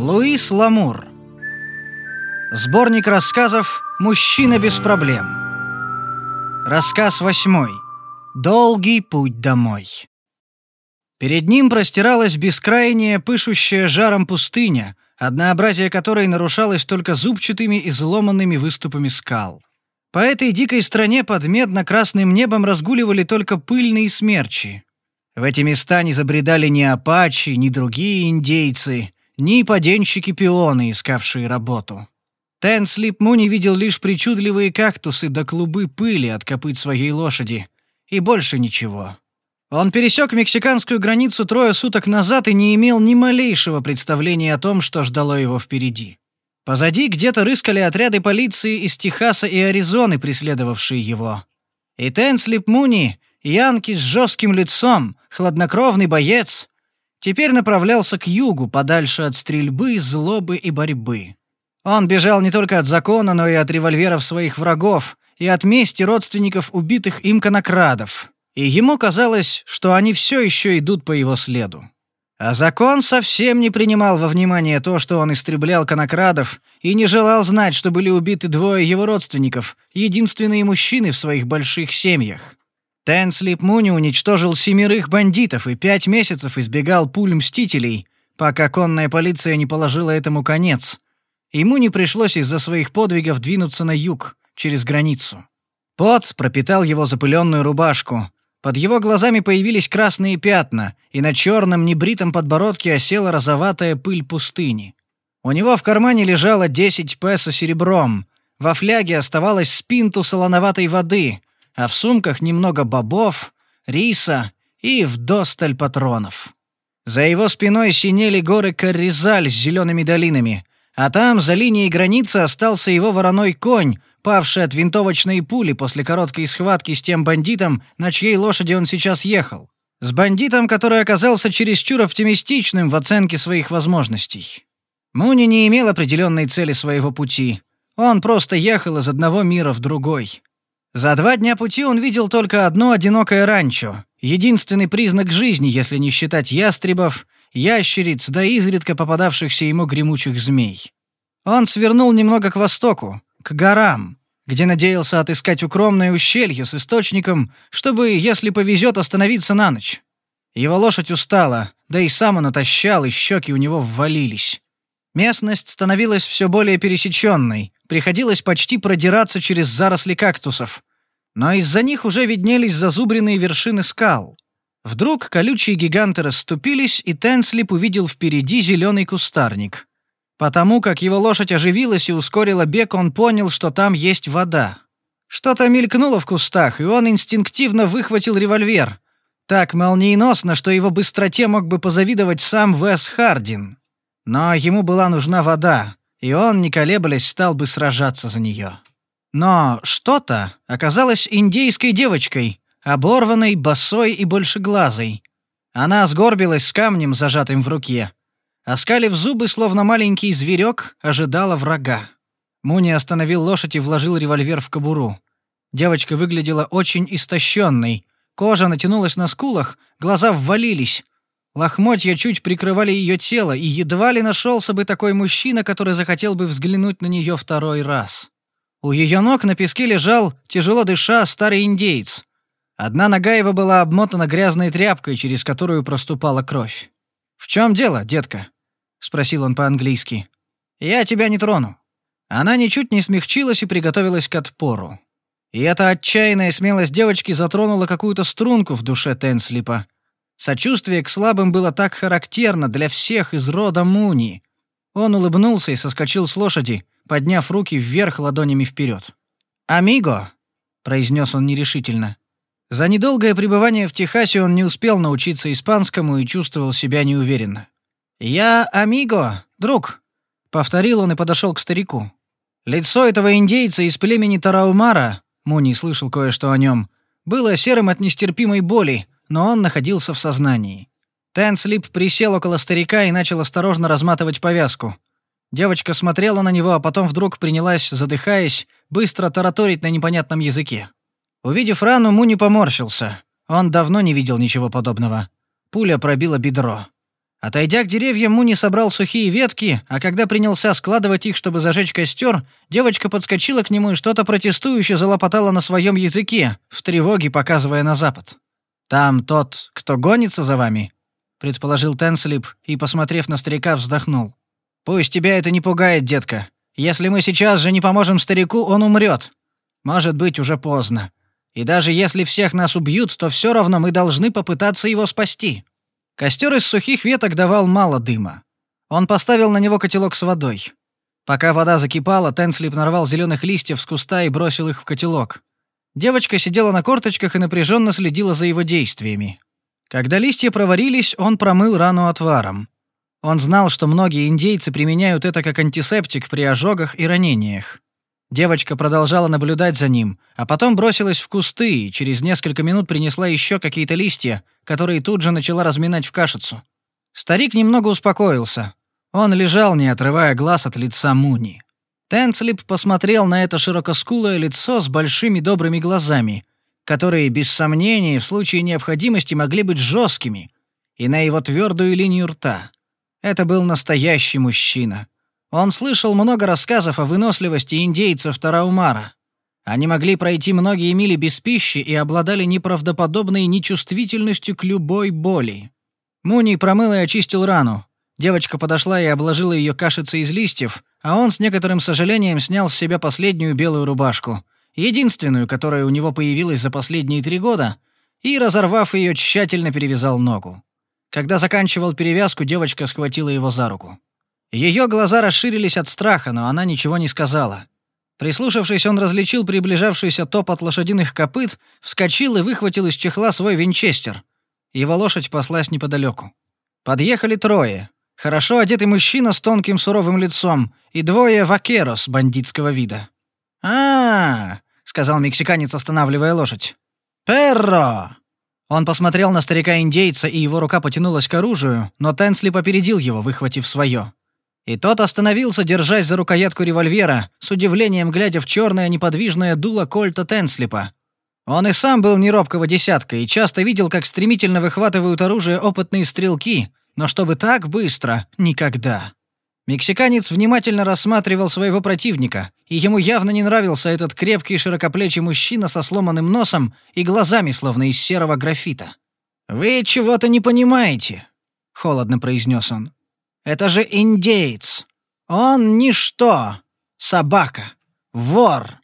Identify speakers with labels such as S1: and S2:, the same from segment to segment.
S1: Луис Ламур. Сборник рассказов «Мужчина без проблем». Рассказ восьмой. Долгий путь домой. Перед ним простиралась бескрайняя, пышущая жаром пустыня, однообразие которой нарушалось только зубчатыми и изломанными выступами скал. По этой дикой стране под медно-красным небом разгуливали только пыльные смерчи. В эти места не забредали ни апачи, ни другие индейцы, ни поденщики-пионы, искавшие работу. Тен Слипмуни видел лишь причудливые кактусы до да клубы пыли от копыт своей лошади, и больше ничего. Он пересек мексиканскую границу трое суток назад и не имел ни малейшего представления о том, что ждало его впереди. Позади где-то рыскали отряды полиции из Техаса и Аризоны, преследовавшие его. И Тен Слипмуни, янки с жестким лицом, хладнокровный боец, теперь направлялся к югу, подальше от стрельбы, злобы и борьбы. Он бежал не только от закона, но и от револьверов своих врагов и от мести родственников убитых им конокрадов. И ему казалось, что они все еще идут по его следу. А закон совсем не принимал во внимание то, что он истреблял конокрадов, и не желал знать, что были убиты двое его родственников, единственные мужчины в своих больших семьях. Тенслип Муни уничтожил семерых бандитов и пять месяцев избегал пуль мстителей, пока конная полиция не положила этому конец. Ему не пришлось из-за своих подвигов двинуться на юг, через границу. Пот пропитал его запыленную рубашку. Под его глазами появились красные пятна, и на черном небритом подбородке осела розоватая пыль пустыни. У него в кармане лежало 10 песо серебром. Во фляге оставалось спинту солоноватой воды, а в сумках немного бобов, риса и вдосталь патронов. За его спиной синели горы Карризаль с зелеными долинами, а там, за линией границы, остался его вороной конь, павший от винтовочной пули после короткой схватки с тем бандитом, на чьей лошади он сейчас ехал. С бандитом, который оказался чересчур оптимистичным в оценке своих возможностей. Муни не имел определенной цели своего пути. Он просто ехал из одного мира в другой. За два дня пути он видел только одно одинокое ранчо, единственный признак жизни, если не считать ястребов, ящериц да изредка попадавшихся ему гремучих змей. Он свернул немного к востоку, к горам, где надеялся отыскать укромное ущелье с источником, чтобы, если повезет, остановиться на ночь. Его лошадь устала, да и сам он отощал, и щеки у него ввалились. Местность становилась все более пересеченной, приходилось почти продираться через заросли кактусов. Но из-за них уже виднелись зазубренные вершины скал. Вдруг колючие гиганты расступились, и Тенслип увидел впереди зеленый кустарник. Потому как его лошадь оживилась и ускорила бег, он понял, что там есть вода. Что-то мелькнуло в кустах, и он инстинктивно выхватил револьвер. Так молниеносно, что его быстроте мог бы позавидовать сам Вес Хардин. Но ему была нужна вода, и он, не колеблясь, стал бы сражаться за нее. Но что-то оказалось индейской девочкой, оборванной, босой и большеглазой. Она сгорбилась с камнем, зажатым в руке. Оскалив зубы, словно маленький зверек, ожидала врага. Муни остановил лошадь и вложил револьвер в кобуру. Девочка выглядела очень истощенной. Кожа натянулась на скулах, глаза ввалились. Лохмотья чуть прикрывали ее тело, и едва ли нашелся бы такой мужчина, который захотел бы взглянуть на нее второй раз. У ее ног на песке лежал, тяжело дыша, старый индейец. Одна нога его была обмотана грязной тряпкой, через которую проступала кровь. «В чем дело, детка?» — спросил он по-английски. «Я тебя не трону». Она ничуть не смягчилась и приготовилась к отпору. И эта отчаянная смелость девочки затронула какую-то струнку в душе Тенслипа. Сочувствие к слабым было так характерно для всех из рода Муни. Он улыбнулся и соскочил с лошади, подняв руки вверх ладонями вперед. «Амиго!» — произнес он нерешительно. За недолгое пребывание в Техасе он не успел научиться испанскому и чувствовал себя неуверенно. «Я Амиго, друг», — повторил он и подошел к старику. Лицо этого индейца из племени Тараумара, Муни слышал кое-что о нем, было серым от нестерпимой боли, но он находился в сознании. Тенслип присел около старика и начал осторожно разматывать повязку. Девочка смотрела на него, а потом вдруг принялась, задыхаясь, быстро тараторить на непонятном языке. Увидев рану, Муни поморщился. Он давно не видел ничего подобного. Пуля пробила бедро. Отойдя к деревьям, Муни собрал сухие ветки, а когда принялся складывать их, чтобы зажечь костер, девочка подскочила к нему и что-то протестующе залопотала на своем языке, в тревоге показывая на запад. «Там тот, кто гонится за вами?» — предположил Тенслип и, посмотрев на старика, вздохнул. «Пусть тебя это не пугает, детка. Если мы сейчас же не поможем старику, он умрет. Может быть, уже поздно. И даже если всех нас убьют, то все равно мы должны попытаться его спасти». Костер из сухих веток давал мало дыма. Он поставил на него котелок с водой. Пока вода закипала, Тенслип нарвал зеленых листьев с куста и бросил их в котелок. Девочка сидела на корточках и напряженно следила за его действиями. Когда листья проварились, он промыл рану отваром. Он знал, что многие индейцы применяют это как антисептик при ожогах и ранениях. Девочка продолжала наблюдать за ним, а потом бросилась в кусты и через несколько минут принесла еще какие-то листья, которые тут же начала разминать в кашицу. Старик немного успокоился. Он лежал, не отрывая глаз от лица Муни. Тенслип посмотрел на это широкоскулое лицо с большими добрыми глазами, которые, без сомнения, в случае необходимости могли быть жесткими, и на его твердую линию рта. Это был настоящий мужчина. Он слышал много рассказов о выносливости индейцев Тараумара. Они могли пройти многие мили без пищи и обладали неправдоподобной нечувствительностью к любой боли. Муни промыл и очистил рану. Девочка подошла и обложила ее кашицей из листьев, а он с некоторым сожалением снял с себя последнюю белую рубашку, единственную, которая у него появилась за последние три года, и, разорвав ее, тщательно перевязал ногу. Когда заканчивал перевязку, девочка схватила его за руку. Ее глаза расширились от страха, но она ничего не сказала. Прислушавшись, он различил приближавшийся топот лошадиных копыт, вскочил и выхватил из чехла свой винчестер. Его лошадь паслась неподалеку. Подъехали трое. Хорошо одетый мужчина с тонким суровым лицом и двое вакерос бандитского вида. а, -а, -а сказал мексиканец, останавливая лошадь. «Перро!» Он посмотрел на старика-индейца, и его рука потянулась к оружию, но Тенсли попередил его, выхватив свое. И тот остановился, держась за рукоятку револьвера, с удивлением глядя в черное неподвижное дуло кольта Тенслипа. Он и сам был неробкого десятка и часто видел, как стремительно выхватывают оружие опытные стрелки, но чтобы так быстро — никогда. Мексиканец внимательно рассматривал своего противника, и ему явно не нравился этот крепкий широкоплечий мужчина со сломанным носом и глазами, словно из серого графита. «Вы чего-то не понимаете», — холодно произнес он. Это же индеец. Он ничто. Собака. Вор.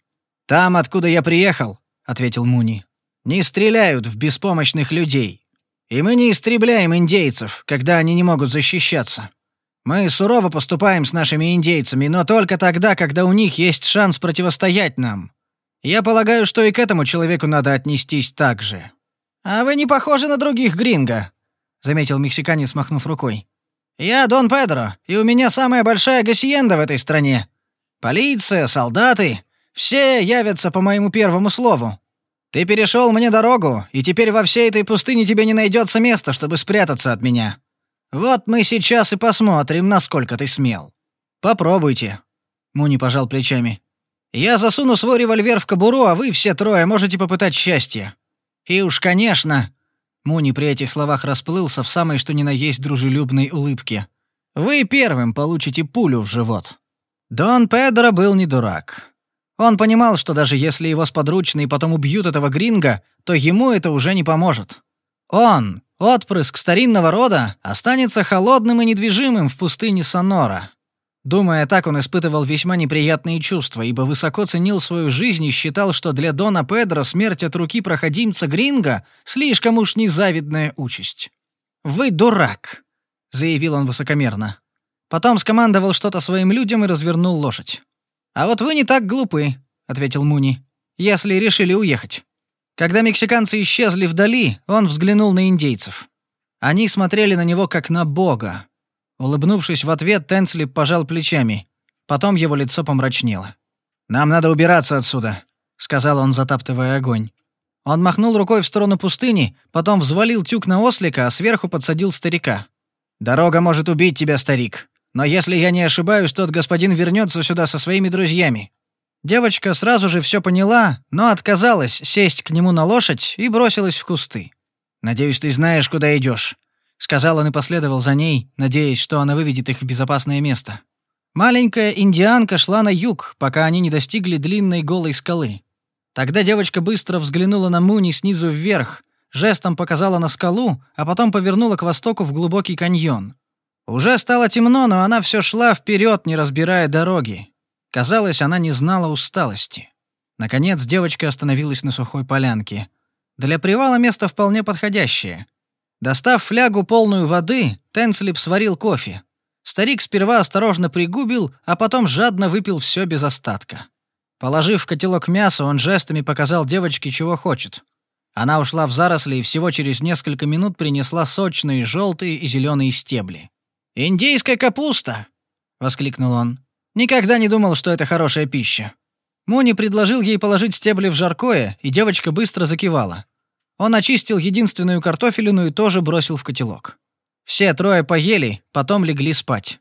S1: Там, откуда я приехал, ответил Муни. Не стреляют в беспомощных людей. И мы не истребляем индейцев, когда они не могут защищаться. Мы сурово поступаем с нашими индейцами, но только тогда, когда у них есть шанс противостоять нам. Я полагаю, что и к этому человеку надо отнестись так же. А вы не похожи на других гринго, заметил мексиканец, махнув рукой. Я Дон Педро, и у меня самая большая гасиенда в этой стране. Полиция, солдаты — все явятся по моему первому слову. Ты перешел мне дорогу, и теперь во всей этой пустыне тебе не найдется места, чтобы спрятаться от меня. Вот мы сейчас и посмотрим, насколько ты смел. Попробуйте. Муни пожал плечами. Я засуну свой револьвер в кобуру, а вы все трое можете попытать счастье. И уж, конечно, Муни при этих словах расплылся в самой что ни на есть дружелюбной улыбке. «Вы первым получите пулю в живот». Дон Педро был не дурак. Он понимал, что даже если его сподручные потом убьют этого гринга, то ему это уже не поможет. Он, отпрыск старинного рода, останется холодным и недвижимым в пустыне Сонора. Думая так, он испытывал весьма неприятные чувства, ибо высоко ценил свою жизнь и считал, что для Дона Педро смерть от руки проходимца Гринга слишком уж незавидная участь. «Вы дурак», — заявил он высокомерно. Потом скомандовал что-то своим людям и развернул лошадь. «А вот вы не так глупы», — ответил Муни, — «если решили уехать». Когда мексиканцы исчезли вдали, он взглянул на индейцев. Они смотрели на него как на бога, Улыбнувшись в ответ, Тенсли пожал плечами. Потом его лицо помрачнело. «Нам надо убираться отсюда», — сказал он, затаптывая огонь. Он махнул рукой в сторону пустыни, потом взвалил тюк на ослика, а сверху подсадил старика. «Дорога может убить тебя, старик. Но если я не ошибаюсь, тот господин вернется сюда со своими друзьями». Девочка сразу же все поняла, но отказалась сесть к нему на лошадь и бросилась в кусты. «Надеюсь, ты знаешь, куда идешь. — сказал он и последовал за ней, надеясь, что она выведет их в безопасное место. Маленькая индианка шла на юг, пока они не достигли длинной голой скалы. Тогда девочка быстро взглянула на Муни снизу вверх, жестом показала на скалу, а потом повернула к востоку в глубокий каньон. Уже стало темно, но она все шла вперед, не разбирая дороги. Казалось, она не знала усталости. Наконец девочка остановилась на сухой полянке. Для привала место вполне подходящее. Достав флягу полную воды, Тенслип сварил кофе. Старик сперва осторожно пригубил, а потом жадно выпил все без остатка. Положив в котелок мясо, он жестами показал девочке, чего хочет. Она ушла в заросли и всего через несколько минут принесла сочные желтые и зеленые стебли. «Индийская капуста!» — воскликнул он. «Никогда не думал, что это хорошая пища». Муни предложил ей положить стебли в жаркое, и девочка быстро закивала. Он очистил единственную картофелину и тоже бросил в котелок. Все трое поели, потом легли спать.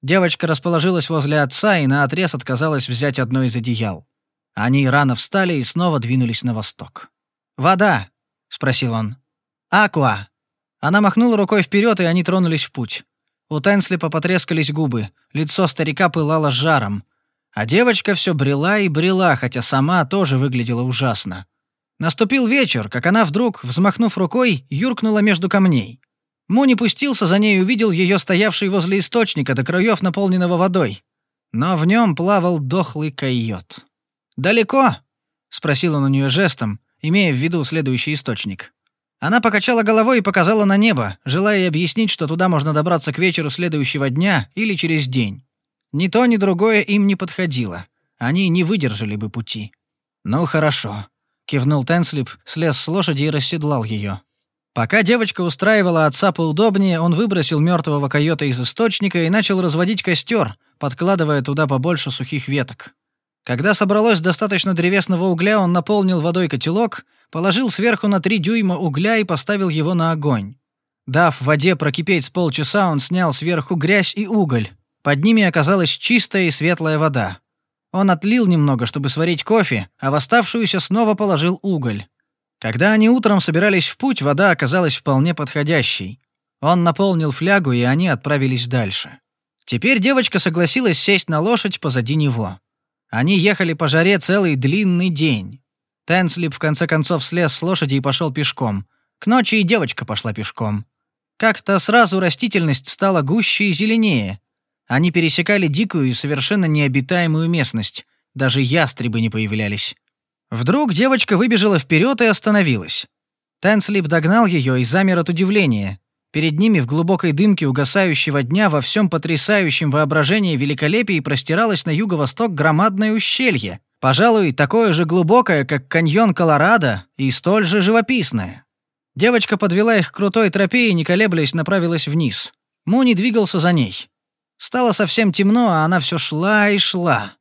S1: Девочка расположилась возле отца и наотрез отказалась взять одно из одеял. Они рано встали и снова двинулись на восток. «Вода?» — спросил он. «Аква». Она махнула рукой вперед, и они тронулись в путь. У Тенслипа потрескались губы, лицо старика пылало жаром. А девочка все брела и брела, хотя сама тоже выглядела ужасно. Наступил вечер, как она вдруг, взмахнув рукой, юркнула между камней. Муни пустился за ней и увидел ее стоявшей возле источника до краев, наполненного водой. Но в нем плавал дохлый койот. «Далеко?» — спросил он у нее жестом, имея в виду следующий источник. Она покачала головой и показала на небо, желая объяснить, что туда можно добраться к вечеру следующего дня или через день. Ни то, ни другое им не подходило. Они не выдержали бы пути. «Ну, хорошо», — кивнул Тенслип, слез с лошади и расседлал ее. Пока девочка устраивала отца поудобнее, он выбросил мертвого койота из источника и начал разводить костер, подкладывая туда побольше сухих веток. Когда собралось достаточно древесного угля, он наполнил водой котелок, положил сверху на три дюйма угля и поставил его на огонь. Дав воде прокипеть с полчаса, он снял сверху грязь и уголь. Под ними оказалась чистая и светлая вода. Он отлил немного, чтобы сварить кофе, а в оставшуюся снова положил уголь. Когда они утром собирались в путь, вода оказалась вполне подходящей. Он наполнил флягу, и они отправились дальше. Теперь девочка согласилась сесть на лошадь позади него. Они ехали по жаре целый длинный день. Тенслип в конце концов слез с лошади и пошел пешком. К ночи и девочка пошла пешком. Как-то сразу растительность стала гуще и зеленее. Они пересекали дикую и совершенно необитаемую местность. Даже ястребы не появлялись. Вдруг девочка выбежала вперед и остановилась. Тенслип догнал ее и замер от удивления. Перед ними в глубокой дымке угасающего дня во всем потрясающем воображении великолепии простиралось на юго-восток громадное ущелье, пожалуй, такое же глубокое, как каньон Колорадо, и столь же живописное. Девочка подвела их к крутой тропе и, не колеблясь, направилась вниз. Муни двигался за ней. Стало совсем темно, а она все шла и шла.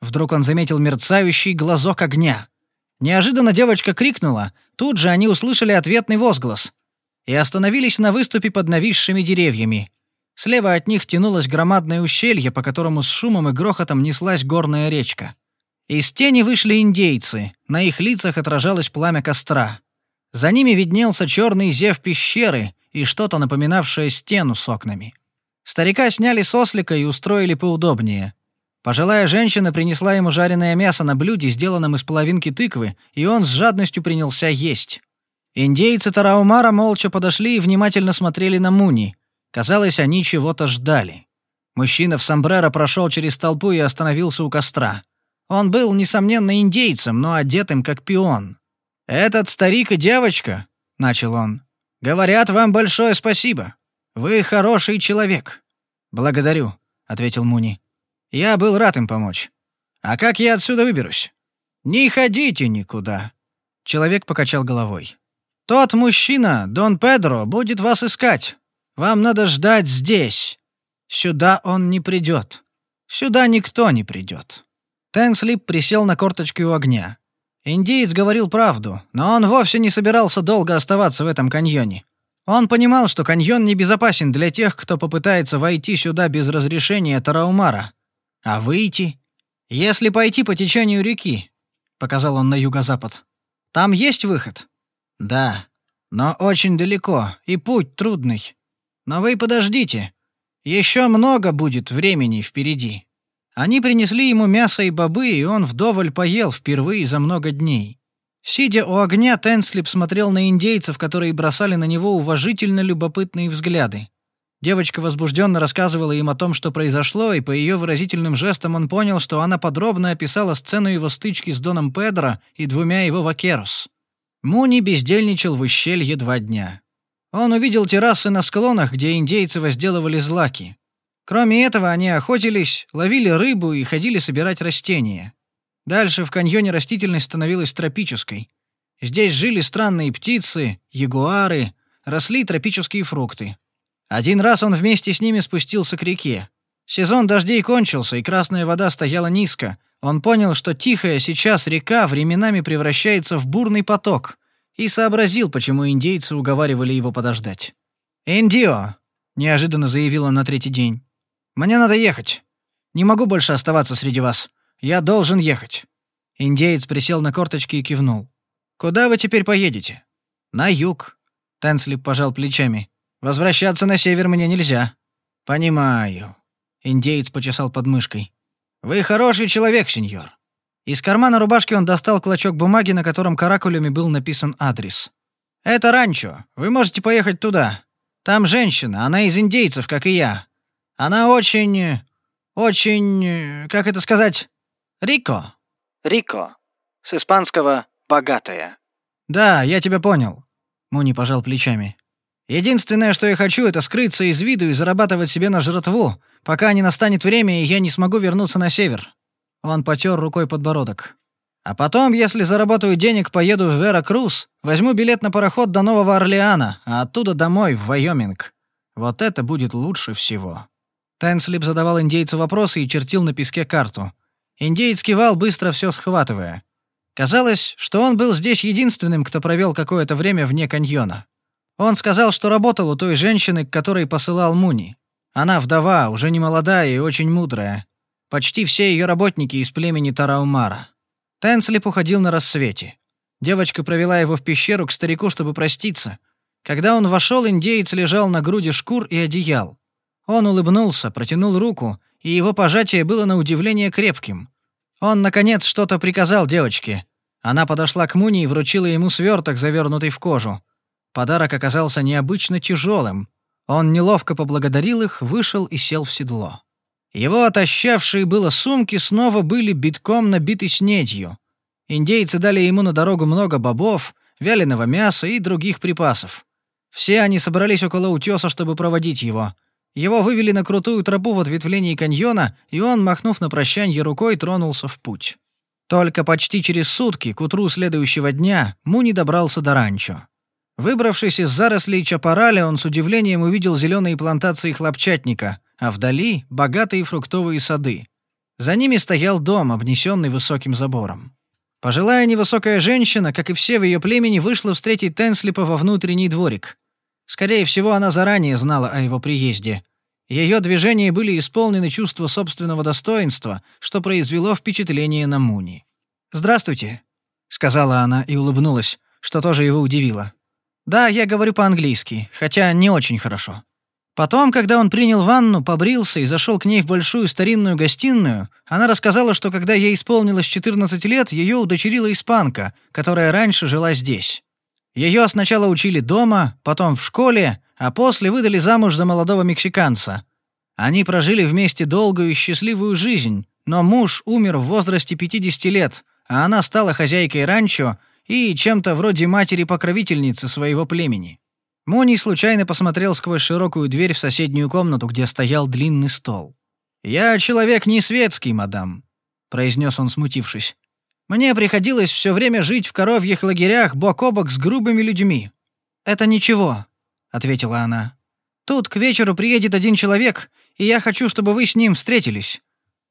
S1: Вдруг он заметил мерцающий глазок огня. Неожиданно девочка крикнула, тут же они услышали ответный возглас и остановились на выступе под нависшими деревьями. Слева от них тянулось громадное ущелье, по которому с шумом и грохотом неслась горная речка. Из тени вышли индейцы, на их лицах отражалось пламя костра. За ними виднелся черный зев пещеры и что-то напоминавшее стену с окнами. Старика сняли с ослика и устроили поудобнее. Пожилая женщина принесла ему жареное мясо на блюде, сделанном из половинки тыквы, и он с жадностью принялся есть. Индейцы Тараумара молча подошли и внимательно смотрели на Муни. Казалось, они чего-то ждали. Мужчина в сомбреро прошел через толпу и остановился у костра. Он был, несомненно, индейцем, но одетым как пион. «Этот старик и девочка», — начал он, — «говорят вам большое спасибо. Вы хороший человек». «Благодарю», — ответил Муни. Я был рад им помочь. А как я отсюда выберусь? Не ходите никуда. Человек покачал головой. Тот мужчина, Дон Педро, будет вас искать. Вам надо ждать здесь. Сюда он не придет. Сюда никто не придет. Тенслип присел на корточки у огня. Индиец говорил правду, но он вовсе не собирался долго оставаться в этом каньоне. Он понимал, что каньон небезопасен для тех, кто попытается войти сюда без разрешения Тараумара. А выйти? Если пойти по течению реки, показал он на юго-запад. Там есть выход? Да, но очень далеко, и путь трудный. Но вы подождите. Еще много будет времени впереди». Они принесли ему мясо и бобы, и он вдоволь поел впервые за много дней. Сидя у огня, Тенслип смотрел на индейцев, которые бросали на него уважительно любопытные взгляды. Девочка возбужденно рассказывала им о том, что произошло, и по ее выразительным жестам он понял, что она подробно описала сцену его стычки с Доном Педро и двумя его вакерос. Муни бездельничал в ущелье два дня. Он увидел террасы на склонах, где индейцы возделывали злаки. Кроме этого, они охотились, ловили рыбу и ходили собирать растения. Дальше в каньоне растительность становилась тропической. Здесь жили странные птицы, ягуары, росли тропические фрукты. Один раз он вместе с ними спустился к реке. Сезон дождей кончился, и красная вода стояла низко. Он понял, что тихая сейчас река временами превращается в бурный поток, и сообразил, почему индейцы уговаривали его подождать. «Индио», — неожиданно заявил он на третий день, мне надо ехать. Не могу больше оставаться среди вас. Я должен ехать». Индеец присел на корточки и кивнул. «Куда вы теперь поедете?» «На юг». Тенслип пожал плечами. «Возвращаться на север мне нельзя». «Понимаю». Индеец почесал подмышкой. «Вы хороший человек, сеньор». Из кармана рубашки он достал клочок бумаги, на котором каракулями был написан адрес. «Это ранчо. Вы можете поехать туда. Там женщина, она из индейцев, как и я. Она очень... очень... как это сказать? Рико. Рико. С испанского «богатая». Да, я тебя понял. Муни пожал плечами. Единственное, что я хочу, это скрыться из виду и зарабатывать себе на жратву, пока не настанет время, и я не смогу вернуться на север. Он потер рукой подбородок. А потом, если заработаю денег, поеду в Веракрус, возьму билет на пароход до Нового Орлеана, а оттуда домой, в Вайоминг. Вот это будет лучше всего. Тенслип задавал индейцу вопросы и чертил на песке карту. Индеец кивал, быстро все схватывая. Казалось, что он был здесь единственным, кто провел какое-то время вне каньона. Он сказал, что работал у той женщины, к которой посылал Муни. Она вдова, уже не молодая и очень мудрая. Почти все ее работники из племени Тараумара. Тенслип уходил на рассвете. Девочка провела его в пещеру к старику, чтобы проститься. Когда он вошел, индеец лежал на груди шкур и одеял. Он улыбнулся, протянул руку, и его пожатие было на удивление крепким. Он, наконец, что-то приказал девочке. Она подошла к Муни и вручила ему сверток, завернутый в кожу. Подарок оказался необычно тяжелым. Он неловко поблагодарил их, вышел и сел в седло. Его отощавшие было сумки снова были битком набиты снедью. Индейцы дали ему на дорогу много бобов, вяленого мяса и других припасов. Все они собрались около утеса, чтобы проводить его — его вывели на крутую тропу в ответвлении каньона, и он, махнув на прощанье рукой, тронулся в путь. Только почти через сутки, к утру следующего дня, Муни добрался до ранчо. Выбравшись из зарослей чапараля, он с удивлением увидел зеленые плантации хлопчатника, а вдали — богатые фруктовые сады. За ними стоял дом, обнесенный высоким забором. Пожилая невысокая женщина, как и все в ее племени, вышла встретить Тенслипа во внутренний дворик. Скорее всего, она заранее знала о его приезде. Ее движения были исполнены чувства собственного достоинства, что произвело впечатление на Муни. «Здравствуйте», — сказала она и улыбнулась, что тоже его удивило. «Да, я говорю по-английски, хотя не очень хорошо». Потом, когда он принял ванну, побрился и зашел к ней в большую старинную гостиную, она рассказала, что когда ей исполнилось 14 лет, ее удочерила испанка, которая раньше жила здесь. Ее сначала учили дома, потом в школе, а после выдали замуж за молодого мексиканца. Они прожили вместе долгую и счастливую жизнь, но муж умер в возрасте 50 лет, а она стала хозяйкой ранчо и чем-то вроде матери-покровительницы своего племени. Мони случайно посмотрел сквозь широкую дверь в соседнюю комнату, где стоял длинный стол. «Я человек не светский, мадам», — произнес он, смутившись. Мне приходилось все время жить в коровьих лагерях бок о бок с грубыми людьми. Это ничего, ответила она. Тут к вечеру приедет один человек, и я хочу, чтобы вы с ним встретились.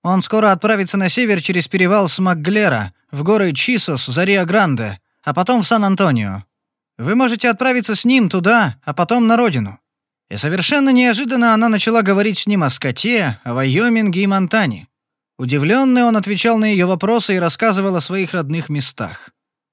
S1: Он скоро отправится на север через перевал Смакглера в горы Чисос за Рио-Гранде, а потом в Сан-Антонио. Вы можете отправиться с ним туда, а потом на родину. И совершенно неожиданно она начала говорить с ним о скоте, о Вайоминге и Монтане. Удивленный, он отвечал на ее вопросы и рассказывал о своих родных местах.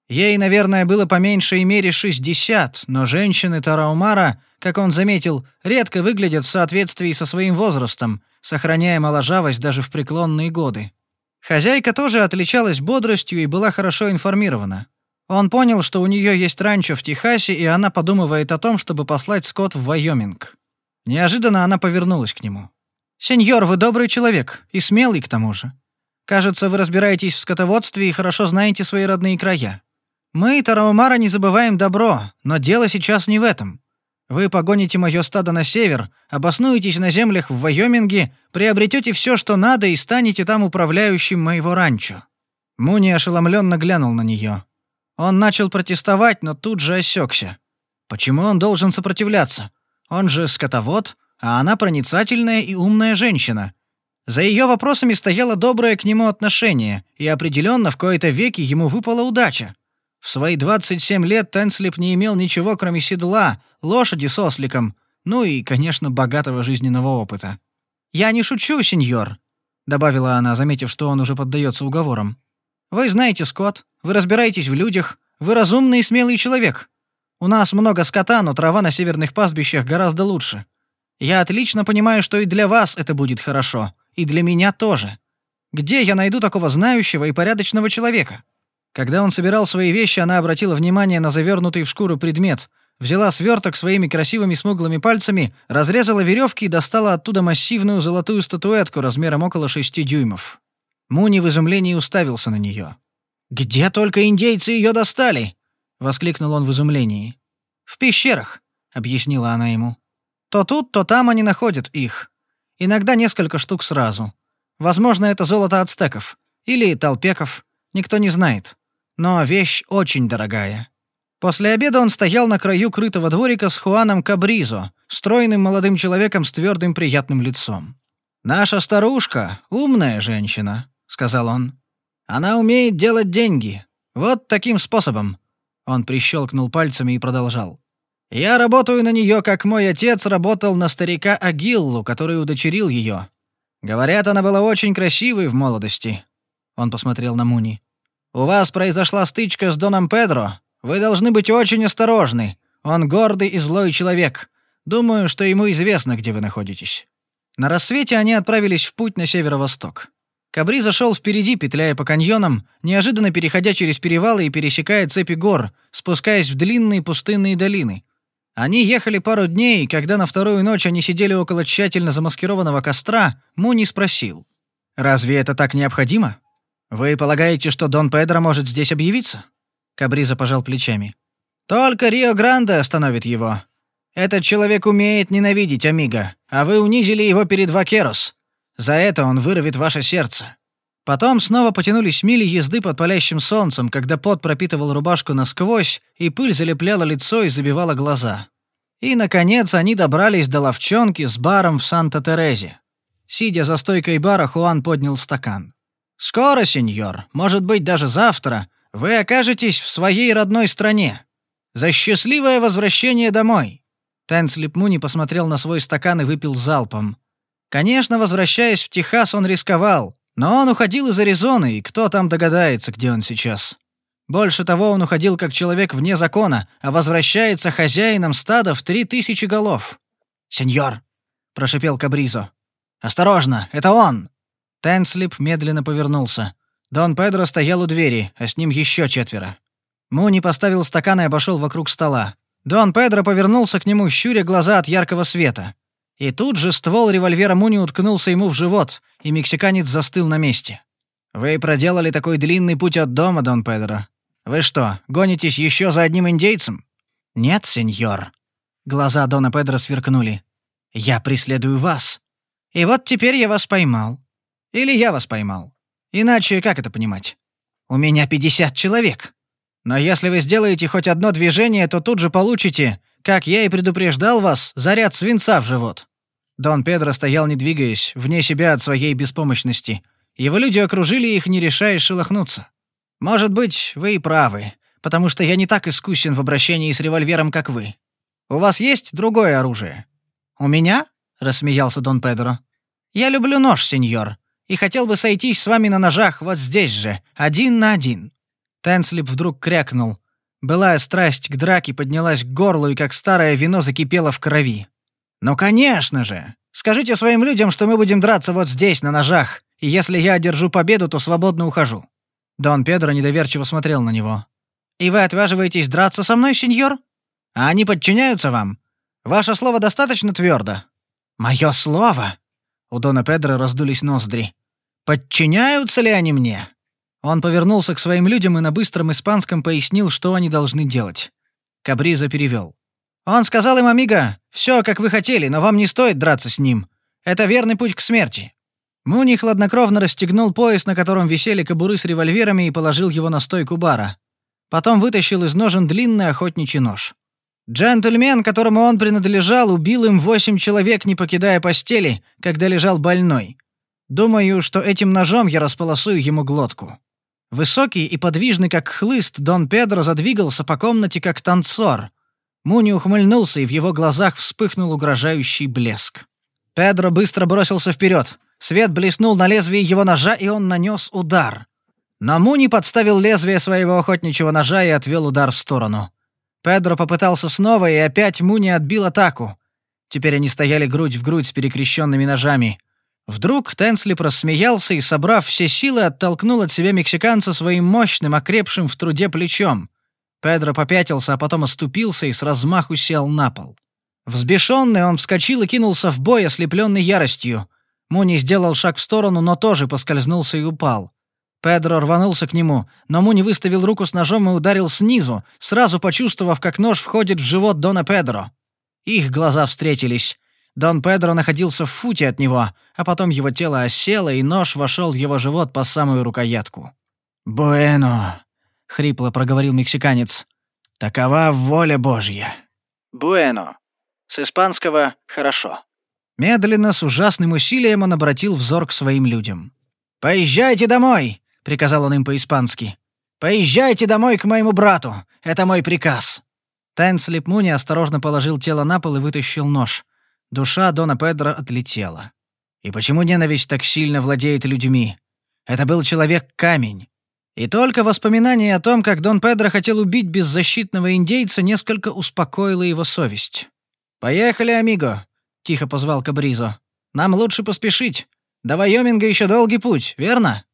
S1: Ей, наверное, было по меньшей мере 60, но женщины Тараумара, как он заметил, редко выглядят в соответствии со своим возрастом, сохраняя моложавость даже в преклонные годы. Хозяйка тоже отличалась бодростью и была хорошо информирована. Он понял, что у нее есть ранчо в Техасе, и она подумывает о том, чтобы послать скот в Вайоминг. Неожиданно она повернулась к нему. «Сеньор, вы добрый человек, и смелый к тому же. Кажется, вы разбираетесь в скотоводстве и хорошо знаете свои родные края. Мы, Тараумара, не забываем добро, но дело сейчас не в этом. Вы погоните мое стадо на север, обоснуетесь на землях в Вайоминге, приобретете все, что надо, и станете там управляющим моего ранчо». Муни ошеломленно глянул на нее. Он начал протестовать, но тут же осекся. Почему он должен сопротивляться? Он же скотовод, а она проницательная и умная женщина. За ее вопросами стояло доброе к нему отношение, и определенно в кои-то веки ему выпала удача. В свои 27 лет Тенслип не имел ничего, кроме седла, лошади с осликом, ну и, конечно, богатого жизненного опыта. «Я не шучу, сеньор», — добавила она, заметив, что он уже поддается уговорам. «Вы знаете скот, вы разбираетесь в людях, вы разумный и смелый человек. У нас много скота, но трава на северных пастбищах гораздо лучше. Я отлично понимаю, что и для вас это будет хорошо, и для меня тоже. Где я найду такого знающего и порядочного человека?» Когда он собирал свои вещи, она обратила внимание на завернутый в шкуру предмет, взяла сверток своими красивыми смуглыми пальцами, разрезала веревки и достала оттуда массивную золотую статуэтку размером около шести дюймов. Муни в изумлении уставился на нее. «Где только индейцы ее достали!» — воскликнул он в изумлении. «В пещерах», — объяснила она ему. «То тут, то там они находят их. Иногда несколько штук сразу. Возможно, это золото ацтеков. Или толпеков. Никто не знает но вещь очень дорогая. После обеда он стоял на краю крытого дворика с Хуаном Кабризо, стройным молодым человеком с твердым приятным лицом. «Наша старушка — умная женщина», — сказал он. «Она умеет делать деньги. Вот таким способом». Он прищелкнул пальцами и продолжал. «Я работаю на нее, как мой отец работал на старика Агиллу, который удочерил ее. Говорят, она была очень красивой в молодости». Он посмотрел на Муни. У вас произошла стычка с Доном Педро. Вы должны быть очень осторожны. Он гордый и злой человек. Думаю, что ему известно, где вы находитесь». На рассвете они отправились в путь на северо-восток. Кабри зашел впереди, петляя по каньонам, неожиданно переходя через перевалы и пересекая цепи гор, спускаясь в длинные пустынные долины. Они ехали пару дней, и когда на вторую ночь они сидели около тщательно замаскированного костра, Муни спросил. «Разве это так необходимо?» «Вы полагаете, что Дон Педро может здесь объявиться?» Кабриза пожал плечами. «Только Рио-Гранде остановит его. Этот человек умеет ненавидеть Амиго, а вы унизили его перед Вакерос. За это он вырвет ваше сердце». Потом снова потянулись мили езды под палящим солнцем, когда пот пропитывал рубашку насквозь, и пыль залепляла лицо и забивала глаза. И, наконец, они добрались до ловчонки с баром в Санта-Терезе. Сидя за стойкой бара, Хуан поднял стакан. Скоро, сеньор, может быть, даже завтра, вы окажетесь в своей родной стране. За счастливое возвращение домой!» Тенслип Муни посмотрел на свой стакан и выпил залпом. Конечно, возвращаясь в Техас, он рисковал, но он уходил из Аризоны, и кто там догадается, где он сейчас. Больше того, он уходил как человек вне закона, а возвращается хозяином стада в три тысячи голов. «Сеньор!» — прошипел Кабризо. «Осторожно, это он!» Тенслип медленно повернулся. Дон Педро стоял у двери, а с ним еще четверо. Муни поставил стакан и обошел вокруг стола. Дон Педро повернулся к нему, щуря глаза от яркого света. И тут же ствол револьвера Муни уткнулся ему в живот, и мексиканец застыл на месте. «Вы проделали такой длинный путь от дома, Дон Педро. Вы что, гонитесь еще за одним индейцем?» «Нет, сеньор». Глаза Дона Педро сверкнули. «Я преследую вас. И вот теперь я вас поймал. Или я вас поймал. Иначе как это понимать? У меня 50 человек. Но если вы сделаете хоть одно движение, то тут же получите, как я и предупреждал вас, заряд свинца в живот». Дон Педро стоял, не двигаясь, вне себя от своей беспомощности. Его люди окружили их, не решаясь шелохнуться. «Может быть, вы и правы, потому что я не так искусен в обращении с револьвером, как вы. У вас есть другое оружие?» «У меня?» — рассмеялся Дон Педро. «Я люблю нож, сеньор, и хотел бы сойтись с вами на ножах вот здесь же, один на один». Тенслип вдруг крякнул. Былая страсть к драке поднялась к горлу и как старое вино закипела в крови. «Ну, конечно же! Скажите своим людям, что мы будем драться вот здесь, на ножах, и если я одержу победу, то свободно ухожу». Дон Педро недоверчиво смотрел на него. «И вы отваживаетесь драться со мной, сеньор? А они подчиняются вам? Ваше слово достаточно твердо?» «Мое слово?» У Дона Педро раздулись ноздри. «Подчиняются ли они мне?» Он повернулся к своим людям и на быстром испанском пояснил, что они должны делать. Кабриза перевел. «Он сказал им, Амиго, все, как вы хотели, но вам не стоит драться с ним. Это верный путь к смерти». Муни хладнокровно расстегнул пояс, на котором висели кобуры с револьверами, и положил его на стойку бара. Потом вытащил из ножен длинный охотничий нож. Джентльмен, которому он принадлежал, убил им восемь человек, не покидая постели, когда лежал больной. Думаю, что этим ножом я располосую ему глотку. Высокий и подвижный, как хлыст, Дон Педро задвигался по комнате, как танцор. Муни ухмыльнулся, и в его глазах вспыхнул угрожающий блеск. Педро быстро бросился вперед. Свет блеснул на лезвии его ножа, и он нанес удар. Но Муни подставил лезвие своего охотничьего ножа и отвел удар в сторону. Педро попытался снова, и опять Муни отбил атаку. Теперь они стояли грудь в грудь с перекрещенными ножами. Вдруг Тенслип рассмеялся и, собрав все силы, оттолкнул от себя мексиканца своим мощным, окрепшим в труде плечом. Педро попятился, а потом оступился и с размаху сел на пол. Взбешенный, он вскочил и кинулся в бой, ослепленный яростью. Муни сделал шаг в сторону, но тоже поскользнулся и упал. Педро рванулся к нему, но Муни выставил руку с ножом и ударил снизу, сразу почувствовав, как нож входит в живот Дона Педро. Их глаза встретились. Дон Педро находился в футе от него, а потом его тело осело, и нож вошел в его живот по самую рукоятку. «Буэно», — хрипло проговорил мексиканец. «Такова воля Божья». «Буэно». С испанского «хорошо». Медленно, с ужасным усилием он обратил взор к своим людям. «Поезжайте домой!» приказал он им по-испански. «Поезжайте домой к моему брату! Это мой приказ!» Тенслип Муни осторожно положил тело на пол и вытащил нож. Душа Дона Педро отлетела. И почему ненависть так сильно владеет людьми? Это был человек-камень. И только воспоминание о том, как Дон Педро хотел убить беззащитного индейца, несколько успокоило его совесть. «Поехали, амиго!» — тихо позвал Кабризо. «Нам лучше поспешить. До Вайоминга еще долгий путь, верно?»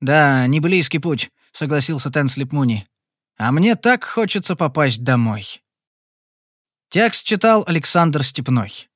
S1: «Да, не близкий путь», — согласился Тенслип Муни. «А мне так хочется попасть домой». Текст читал Александр Степной.